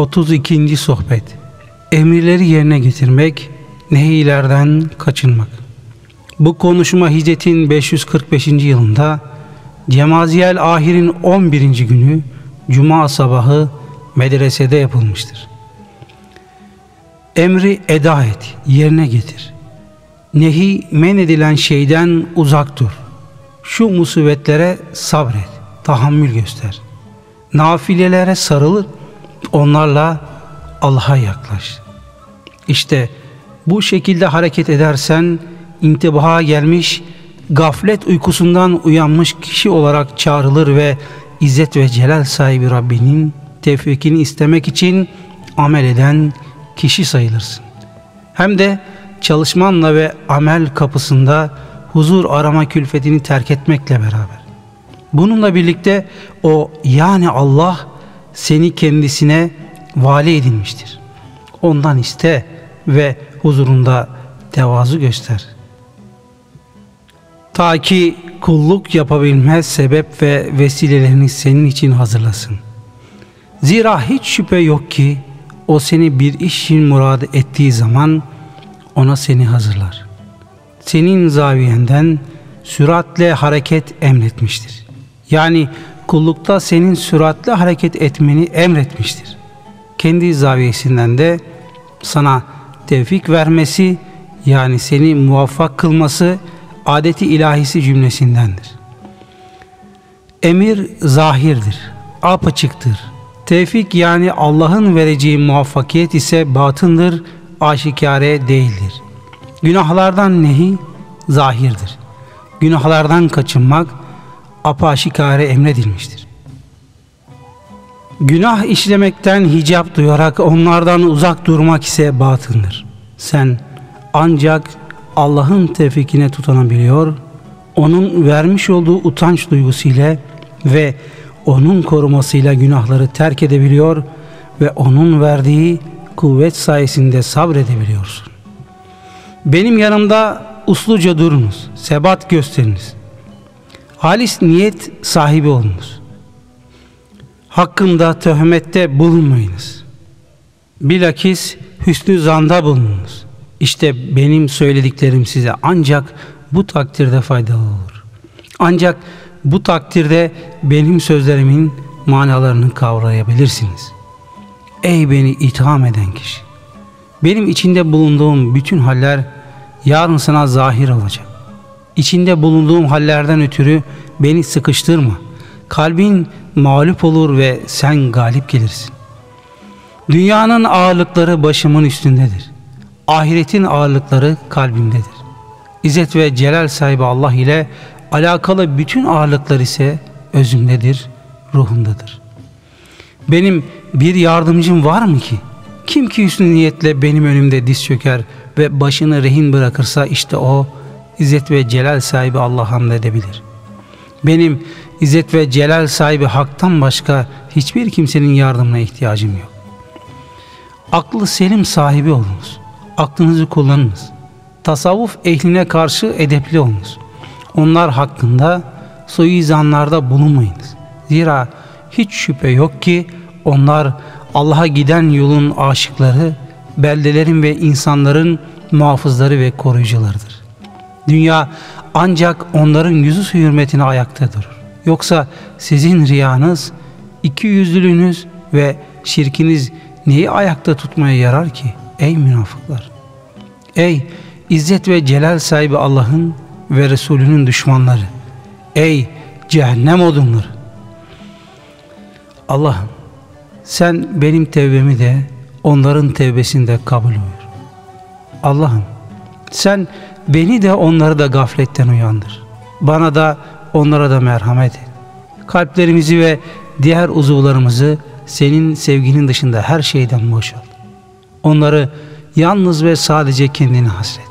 32. Sohbet Emirleri yerine getirmek, nehilerden kaçınmak. Bu konuşma hicretin 545. yılında Cemaziyel Ahir'in 11. günü Cuma sabahı medresede yapılmıştır. Emri eda et, yerine getir. Nehi men edilen şeyden uzak dur. Şu musibetlere sabret, tahammül göster. Nafilelere sarılır, onlarla Allah'a yaklaş. İşte bu şekilde hareket edersen intibaha gelmiş, gaflet uykusundan uyanmış kişi olarak çağrılır ve İzzet ve Celal sahibi Rabbinin tevfikini istemek için amel eden kişi sayılırsın. Hem de çalışmanla ve amel kapısında huzur arama külfetini terk etmekle beraber. Bununla birlikte o yani Allah seni kendisine vali edinmiştir. Ondan iste ve huzurunda tevazu göster. Ta ki kulluk yapabilmez sebep ve vesilelerini senin için hazırlasın. Zira hiç şüphe yok ki o seni bir iş için murad ettiği zaman ona seni hazırlar. Senin zaviyenden süratle hareket emretmiştir. Yani kullukta senin süratle hareket etmeni emretmiştir. Kendi zaviyesinden de sana tevfik vermesi yani seni muvaffak kılması adeti ilahisi cümlesindendir. Emir zahirdir, apaçıktır. Tevfik yani Allah'ın vereceği muvaffakiyet ise batındır, aşikare değildir. Günahlardan nehi zahirdir. Günahlardan kaçınmak apaşikare emredilmiştir. Günah işlemekten hicap duyarak onlardan uzak durmak ise batındır. Sen ancak Allah'ın tevfikine tutunabiliyor, onun vermiş olduğu utanç duygusuyla ve onun korumasıyla günahları terk edebiliyor ve onun verdiği kuvvet sayesinde sabredebiliyorsun. Benim yanımda usluca durunuz, sebat gösteriniz. Halis niyet sahibi olunuz. Hakkımda töhmette bulunmayınız. Bilakis hüsnü zanda bulununuz. İşte benim söylediklerim size ancak bu takdirde faydalı olur. Ancak bu takdirde benim sözlerimin manalarını kavrayabilirsiniz. Ey beni itham eden kişi! Benim içinde bulunduğum bütün haller yarın sana zahir olacak. İçinde bulunduğum hallerden ötürü beni sıkıştırma. Kalbin mağlup olur ve sen galip gelirsin. Dünyanın ağırlıkları başımın üstündedir. Ahiretin ağırlıkları kalbimdedir. İzzet ve celal sahibi Allah ile alakalı bütün ağırlıklar ise özümdedir, ruhumdadır. Benim bir yardımcım var mı ki? Kim ki hüsnü niyetle benim önümde diz çöker ve başını rehin bırakırsa işte o İzzet ve Celal sahibi Allah hamd edebilir. Benim İzzet ve Celal sahibi haktan başka hiçbir kimsenin yardımına ihtiyacım yok. Aklı selim sahibi olunuz. Aklınızı kullanınız. Tasavvuf ehline karşı edepli olunuz. Onlar hakkında suizanlarda bulunmayınız. Zira hiç şüphe yok ki onlar Allah'a giden yolun aşıkları, beldelerin ve insanların muhafızları ve koruyucularıdır. Dünya ancak onların yüzü hürmetine ayakta durur. Yoksa sizin riyanız, iki yüzlülüğünüz ve şirkiniz neyi ayakta tutmaya yarar ki ey münafıklar? Ey İzzet ve Celal sahibi Allah'ın ve Resulünün düşmanları. Ey cehennem odunları. Allah'ım sen benim tevbemi de onların tevbesini de kabul buyur. Allah'ım sen beni de onları da gafletten uyandır. Bana da onlara da merhamet et. Kalplerimizi ve diğer uzuvlarımızı senin sevginin dışında her şeyden boşalt. Onları yalnız ve sadece kendine hasret.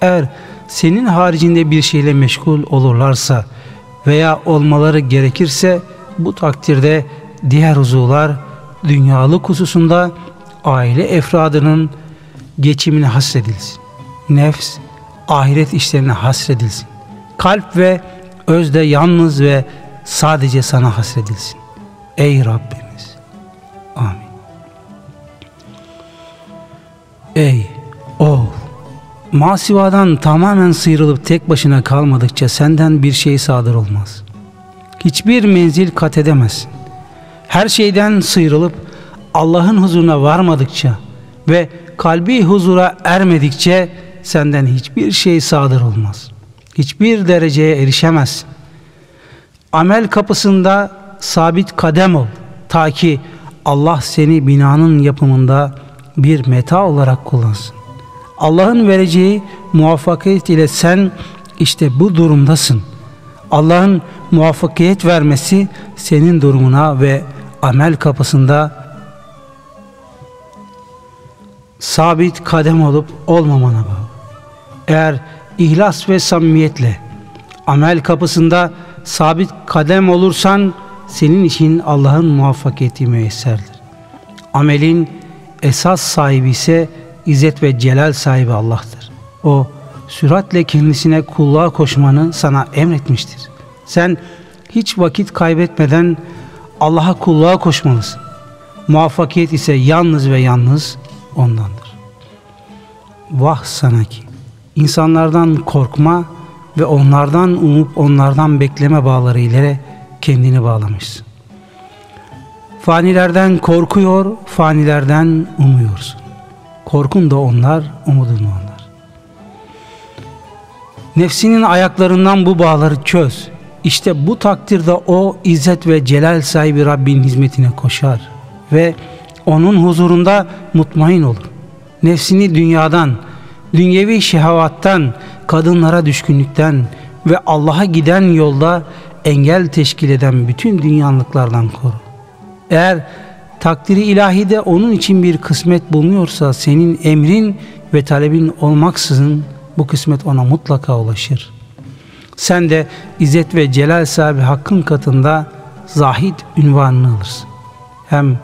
Eğer senin haricinde bir şeyle meşgul olurlarsa veya olmaları gerekirse bu takdirde diğer uzuvlar dünyalık hususunda aile efradının geçimine hasredilsin. Nefs ahiret işlerine hasredilsin. Kalp ve özde yalnız ve sadece sana hasredilsin. Ey Rabbimiz. Amin. Ey oğul! Masivadan tamamen sıyrılıp tek başına kalmadıkça senden bir şey sadır olmaz. Hiçbir menzil kat edemezsin. Her şeyden sıyrılıp Allah'ın huzuruna varmadıkça ve kalbi huzura ermedikçe senden hiçbir şey sadır olmaz. Hiçbir dereceye erişemezsin. Amel kapısında sabit kadem ol ta ki Allah seni binanın yapımında bir meta olarak kullansın. Allah'ın vereceği muvaffakiyet ile sen işte bu durumdasın. Allah'ın muvaffakiyet vermesi senin durumuna ve amel kapısında sabit kadem olup olmamana bağlı. Eğer ihlas ve samimiyetle amel kapısında sabit kadem olursan senin için Allah'ın muvaffakiyeti müyesserdir. Amelin esas sahibi ise İzzet ve Celal sahibi Allah'tır. O süratle kendisine kulluğa koşmanı sana emretmiştir. Sen hiç vakit kaybetmeden Allah'a kulluğa koşmalısın. Muvaffakiyet ise yalnız ve yalnız ondandır. Vah sana ki insanlardan korkma ve onlardan umup onlardan bekleme bağları ile kendini bağlamışsın. Fanilerden korkuyor, fanilerden umuyorsun. Korkun da onlar, umudun da onlar. Nefsinin ayaklarından bu bağları çöz. İşte bu takdirde o izzet ve celal sahibi Rabbin hizmetine koşar ve onun huzurunda mutmain olur. Nefsini dünyadan, dünyevi şehavattan, kadınlara düşkünlükten ve Allah'a giden yolda engel teşkil eden bütün dünyanlıklardan koru. Eğer takdiri ilahide onun için bir kısmet bulunuyorsa senin emrin ve talebin olmaksızın bu kısmet ona mutlaka ulaşır. Sen de İzzet ve Celal sahibi hakkın katında zahid ünvanını alırsın. Hem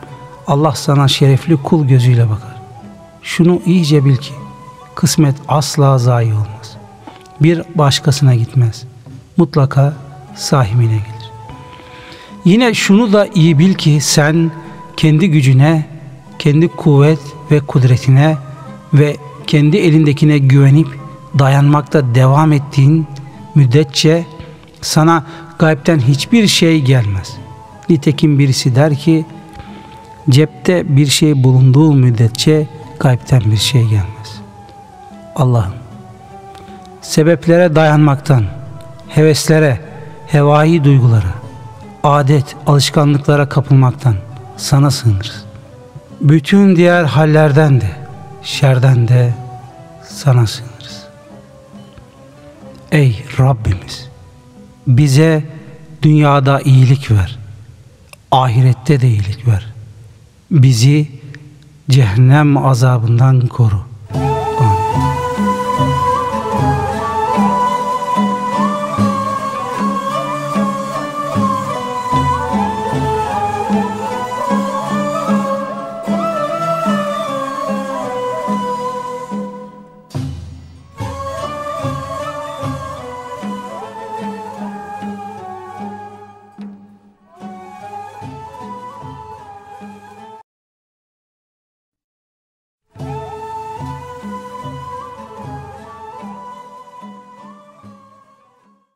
Allah sana şerefli kul gözüyle bakar. Şunu iyice bil ki kısmet asla zayi olmaz. Bir başkasına gitmez. Mutlaka sahibine gelir. Yine şunu da iyi bil ki sen kendi gücüne, kendi kuvvet ve kudretine ve kendi elindekine güvenip dayanmakta devam ettiğin müddetçe sana gaybten hiçbir şey gelmez. Nitekim birisi der ki cepte bir şey bulunduğu müddetçe gaybten bir şey gelmez. Allah'ım sebeplere dayanmaktan, heveslere, hevai duygulara, adet, alışkanlıklara kapılmaktan sana sığınırız. Bütün diğer hallerden de, şerden de sana sığınırız. Ey Rabbimiz! Bize dünyada iyilik ver, ahirette de iyilik ver. Bizi cehennem azabından koru.